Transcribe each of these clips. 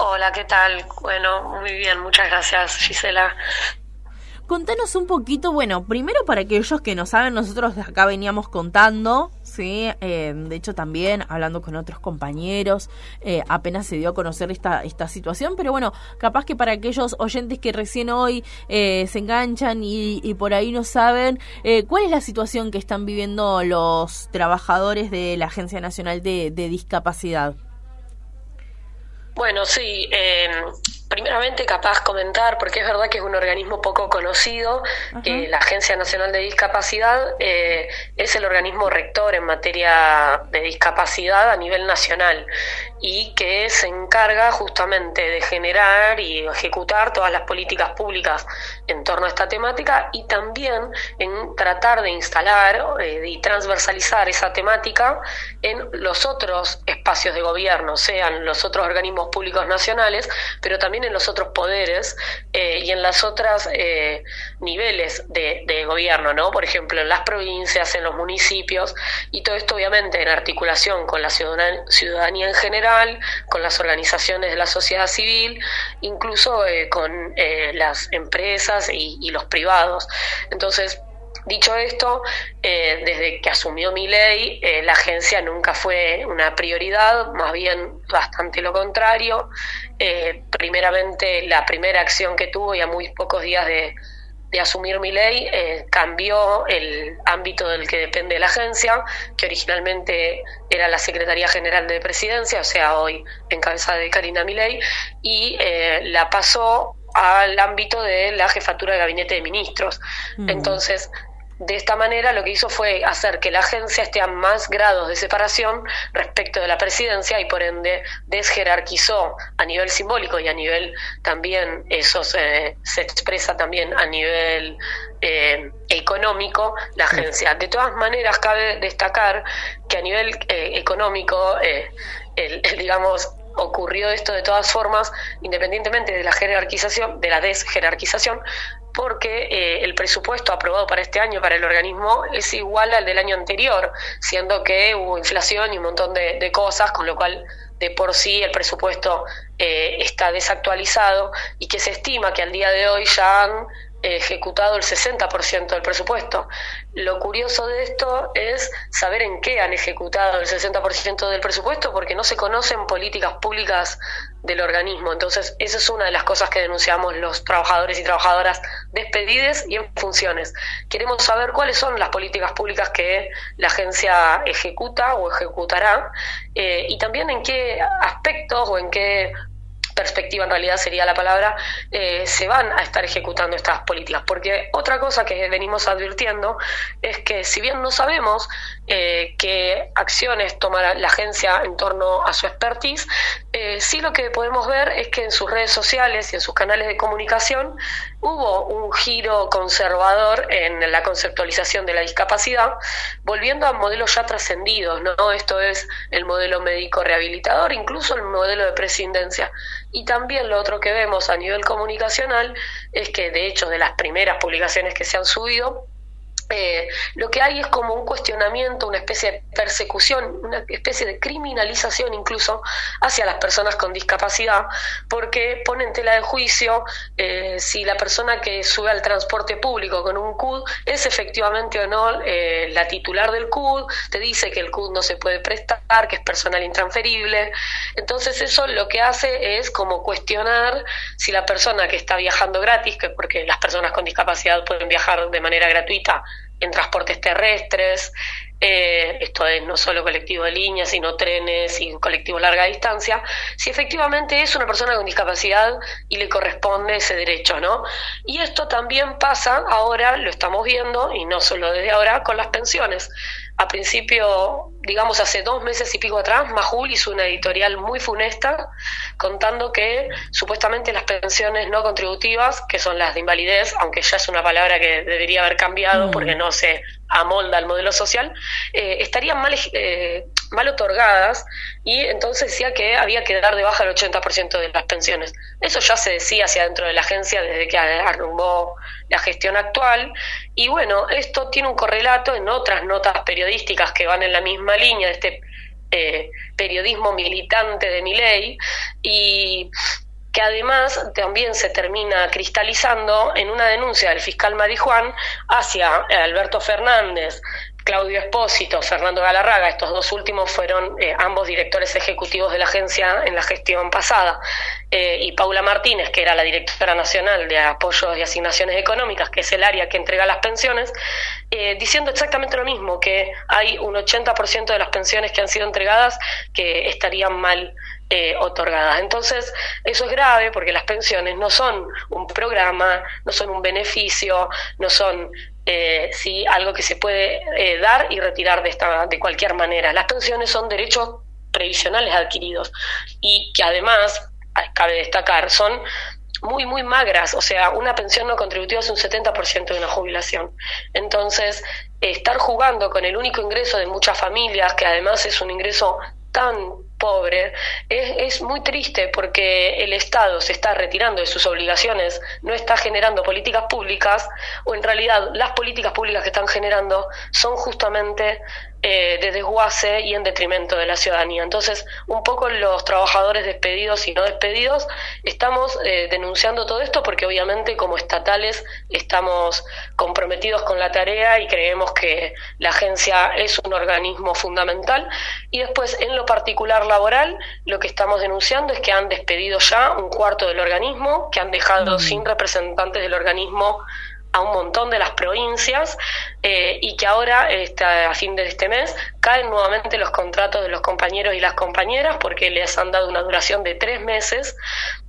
Hola, ¿qué tal? Bueno, muy bien, muchas gracias, Gisela. Contanos un poquito, bueno, primero para aquellos que no saben, nosotros acá veníamos contando, ¿sí? Eh, de hecho también hablando con otros compañeros, eh, apenas se dio a conocer esta, esta situación, pero bueno, capaz que para aquellos oyentes que recién hoy eh, se enganchan y, por ahí no saben, ¿cuál es la situación que están viviendo los trabajadores de la Agencia Nacional de Discapacidad? Bueno, sí, eh, primeramente capaz comentar, porque es verdad que es un organismo poco conocido, que la Agencia Nacional de Discapacidad eh, es el organismo rector en materia de discapacidad a nivel nacional y que se encarga justamente de generar y ejecutar todas las políticas públicas en torno a esta temática y también en tratar de instalar eh, y transversalizar esa temática en los otros espacios de gobierno, sean los otros organismos públicos nacionales, pero también en los otros poderes eh, y en las otras eh, niveles de, de, gobierno, ¿no? Por ejemplo, en las provincias, en los municipios, y todo esto obviamente en articulación con la ciudadanía en general, con las organizaciones de la sociedad civil, incluso eh, con las empresas y los privados. Entonces, Dicho esto, eh, desde que asumió mi ley, eh, la agencia nunca fue una prioridad, más bien bastante lo contrario. Eh, primeramente, la primera acción que tuvo, y a muy pocos días de, de asumir mi ley, cambió el ámbito del que depende la agencia, que originalmente era la Secretaría General de Presidencia, o sea, hoy en cabeza de Karina Milei, y la pasó al ámbito de la jefatura de gabinete de ministros. Mm. Entonces, de esta manera lo que hizo fue hacer que la agencia esté a más grados de separación respecto de la presidencia y por ende desjerarquizó a nivel simbólico y a nivel también, eso se, expresa también a nivel eh, económico la agencia. De todas maneras, cabe destacar que a nivel eh, económico, eh, el, digamos, ocurrió esto de todas formas, independientemente de la jerarquización, de la desjerarquización, porque eh, el presupuesto aprobado para este año para el organismo es igual al del año anterior, siendo que hubo inflación y un montón de, cosas, con lo cual de por sí el presupuesto eh, está desactualizado y que se estima que al día de hoy ya han ejecutado el 60% del presupuesto. Lo curioso de esto es saber en qué han ejecutado el 60% del presupuesto porque no se conocen políticas públicas del organismo. Entonces, esa es una de las cosas que denunciamos los trabajadores y trabajadoras despedidos y en funciones. Queremos saber cuáles son las políticas públicas que la agencia ejecuta o ejecutará eh, y también en qué aspectos o en qué perspectiva en realidad sería la palabra, eh, se van a estar ejecutando estas políticas. Porque otra cosa que venimos advirtiendo es que si bien no sabemos eh, qué acciones toma la, agencia en torno a su expertise, eh, sí lo que podemos ver es que en sus redes sociales y en sus canales de comunicación hubo un giro conservador en la conceptualización de la discapacidad, volviendo a modelos ya trascendidos, ¿no? Esto es el modelo médico rehabilitador, incluso el modelo de presidencia. Y también lo otro que vemos a nivel comunicacional es que, de hecho, de las primeras publicaciones que se han subido, eh, lo que hay es como un cuestionamiento, una especie de persecución, una especie de criminalización incluso hacia las personas con discapacidad, porque pone en tela de juicio eh, si la persona que sube al transporte público con un CUD es efectivamente o no eh, la titular del CUD, te dice que el CUD no se puede prestar, que es personal intransferible. Entonces eso lo que hace es como cuestionar si la persona que está viajando gratis, que porque las personas con discapacidad pueden viajar de manera gratuita, en transportes terrestres, eh, esto es no solo colectivo de línea, sino trenes y colectivo larga distancia, si efectivamente es una persona con discapacidad y le corresponde ese derecho, ¿no? Y esto también pasa ahora, lo estamos viendo, y no solo desde ahora, con las pensiones a principio, digamos hace dos meses y pico atrás, Majul hizo una editorial muy funesta contando que supuestamente las pensiones no contributivas, que son las de invalidez, aunque ya es una palabra que debería haber cambiado mm. porque no se amolda al modelo social, eh, estarían mal, eh, mal otorgadas y entonces decía que había que dar de baja el 80% de las pensiones. Eso ya se decía hacia dentro de la agencia desde que arrumbó la gestión actual y bueno, esto tiene un correlato en otras notas periodísticas que van en la misma línea de este eh, periodismo militante de mi ley y que además también se termina cristalizando en una denuncia del fiscal Marijuán hacia Alberto Fernández, Claudio Espósito, Fernando Galarraga, estos dos últimos fueron eh, ambos directores ejecutivos de la agencia en la gestión pasada, eh, y Paula Martínez, que era la directora nacional de apoyos y asignaciones económicas, que es el área que entrega las pensiones, eh, diciendo exactamente lo mismo, que hay un 80% de las pensiones que han sido entregadas que estarían mal otorgadas. Entonces, eso es grave porque las pensiones no son un programa, no son un beneficio, no son eh, sí algo que se puede eh, dar y retirar de, esta, de cualquier manera. Las pensiones son derechos previsionales adquiridos y que además, cabe destacar, son muy, muy magras, o sea, una pensión no contributiva es un 70% de una jubilación. Entonces, estar jugando con el único ingreso de muchas familias, que además es un ingreso tan pobre, es, es, muy triste porque el Estado se está retirando de sus obligaciones, no está generando políticas públicas, o en realidad las políticas públicas que están generando son justamente eh, de desguace y en detrimento de la ciudadanía. Entonces, un poco los trabajadores despedidos y no despedidos estamos eh, denunciando todo esto porque obviamente como estatales estamos comprometidos con la tarea y creemos que la agencia es un organismo fundamental. Y después, en lo particular laboral, lo que estamos denunciando es que han despedido ya un cuarto del organismo, que han dejado mm. sin representantes del organismo a un montón de las provincias eh, y que ahora, este, a fin de este mes, caen nuevamente los contratos de los compañeros y las compañeras porque les han dado una duración de tres meses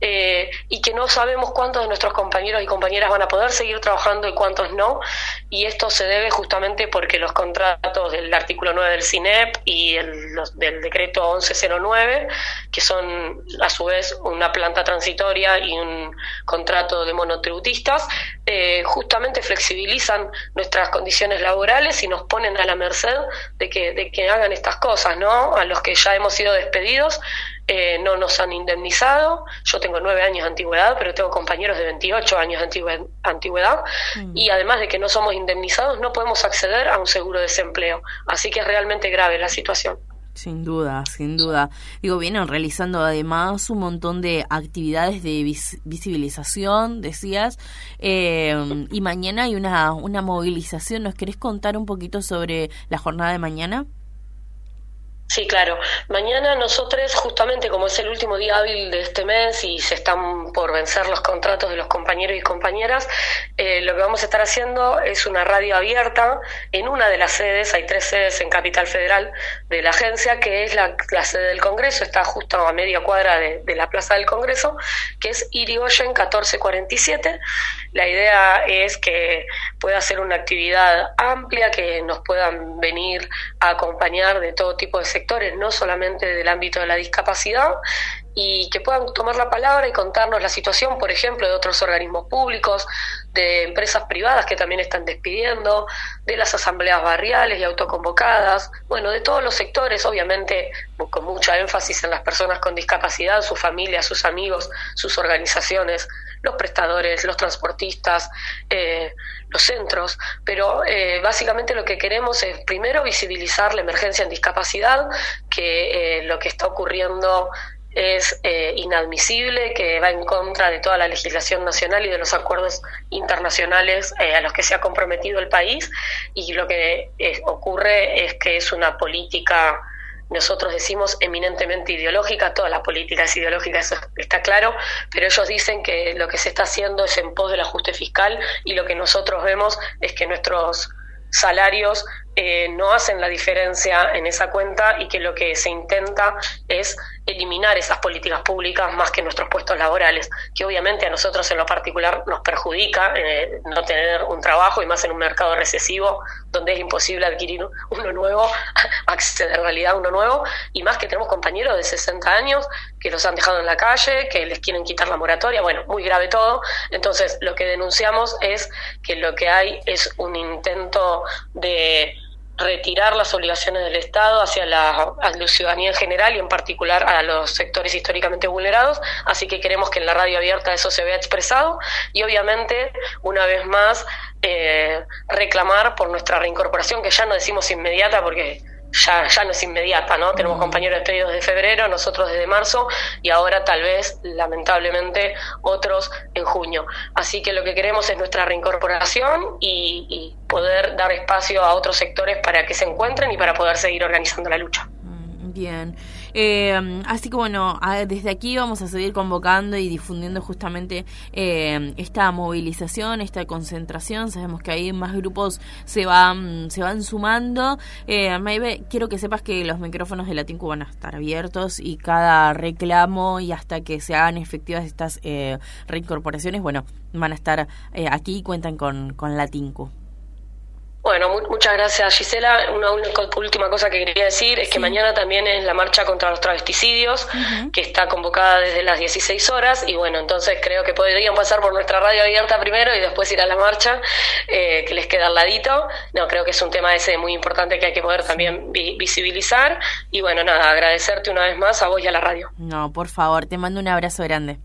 eh, y que no sabemos cuántos de nuestros compañeros y compañeras van a poder seguir trabajando y cuántos no. Y esto se debe justamente porque los contratos del artículo 9 del CINEP y el, del decreto 1109, que son a su vez una planta transitoria y un contrato de monotributistas, eh, justamente flexibilizan nuestras condiciones laborales y nos ponen a la merced de que, de que hagan estas cosas, ¿no? A los que ya hemos sido despedidos eh, no nos han indemnizado. Yo tengo nueve años de antigüedad, pero tengo compañeros de 28 años de antigüedad. Mm. Y además de que no somos indemnizados, no podemos acceder a un seguro de desempleo. Así que es realmente grave la situación. Sin duda, sin duda. Digo, vienen realizando además un montón de actividades de visibilización, decías, eh, y mañana hay una, una movilización. ¿Nos querés contar un poquito sobre la jornada de mañana? Sí, claro. Mañana nosotros, justamente como es el último día hábil de este mes y se están por vencer los contratos de los compañeros y compañeras, eh, lo que vamos a estar haciendo es una radio abierta en una de las sedes, hay tres sedes en Capital Federal de la agencia, que es la, sede del Congreso, está justo a media cuadra de, de la Plaza del Congreso, que es Irigoyen 1447. La idea es que pueda ser una actividad amplia, que nos puedan venir a acompañar de todo tipo de sectores, no solamente del ámbito de la discapacidad, y que puedan tomar la palabra y contarnos la situación, por ejemplo, de otros organismos públicos, de empresas privadas que también están despidiendo, de las asambleas barriales y autoconvocadas, bueno, de todos los sectores, obviamente con mucha énfasis en las personas con discapacidad, sus familias, sus amigos, sus organizaciones, los prestadores, los transportistas, eh, los centros, pero eh, básicamente lo que queremos es primero visibilizar la emergencia en discapacidad, que eh, lo que está ocurriendo es eh, inadmisible, que va en contra de toda la legislación nacional y de los acuerdos internacionales eh, a los que se ha comprometido el país y lo que ocurre es que es una política nosotros decimos eminentemente ideológica, toda la política es ideológica, eso está claro, pero ellos dicen que lo que se está haciendo es en pos del ajuste fiscal y lo que nosotros vemos es que nuestros salarios eh, no hacen la diferencia en esa cuenta y que lo que se intenta es eliminar esas políticas públicas más que nuestros puestos laborales, que obviamente a nosotros en lo particular nos perjudica eh, no tener un trabajo y más en un mercado recesivo donde es imposible adquirir uno nuevo, acceder en realidad a uno nuevo, y más que tenemos compañeros de 60 años que los han dejado en la calle, que les quieren quitar la moratoria, bueno, muy grave todo. Entonces, lo que denunciamos es que lo que hay es un intento de retirar las obligaciones del Estado hacia la, ciudadanía en general y en particular a los sectores históricamente vulnerados, así que queremos que en la radio abierta eso se vea expresado y obviamente una vez más eh, reclamar por nuestra reincorporación, que ya no decimos inmediata porque ya, ya no es inmediata, ¿no? Tenemos compañeros despedidos de febrero, nosotros desde marzo y ahora tal vez, lamentablemente, otros en junio. Así que lo que queremos es nuestra reincorporación y, y poder dar espacio a otros sectores para que se encuentren y para poder seguir organizando la lucha. Bien. Eh, así que bueno, desde aquí vamos a seguir convocando y difundiendo justamente eh, esta movilización, esta concentración. Sabemos que ahí más grupos se van, se van sumando. Eh, Maybe, quiero que sepas que los micrófonos de Latinku van a estar abiertos y cada reclamo y hasta que se hagan efectivas estas eh, reincorporaciones, bueno, van a estar eh, aquí y cuentan con, con. Bueno, muchas gracias Gisela. Una última cosa que quería decir es que mañana también es la marcha contra los travesticidios, que está convocada desde las 16 horas y bueno, entonces creo que podrían pasar por nuestra radio abierta primero y después ir a la marcha, eh, que les queda al ladito. No, creo que es un tema ese muy importante que hay que poder también visibilizar y bueno, nada, agradecerte una vez más a vos y a la radio. No, por favor, te mando un abrazo grande.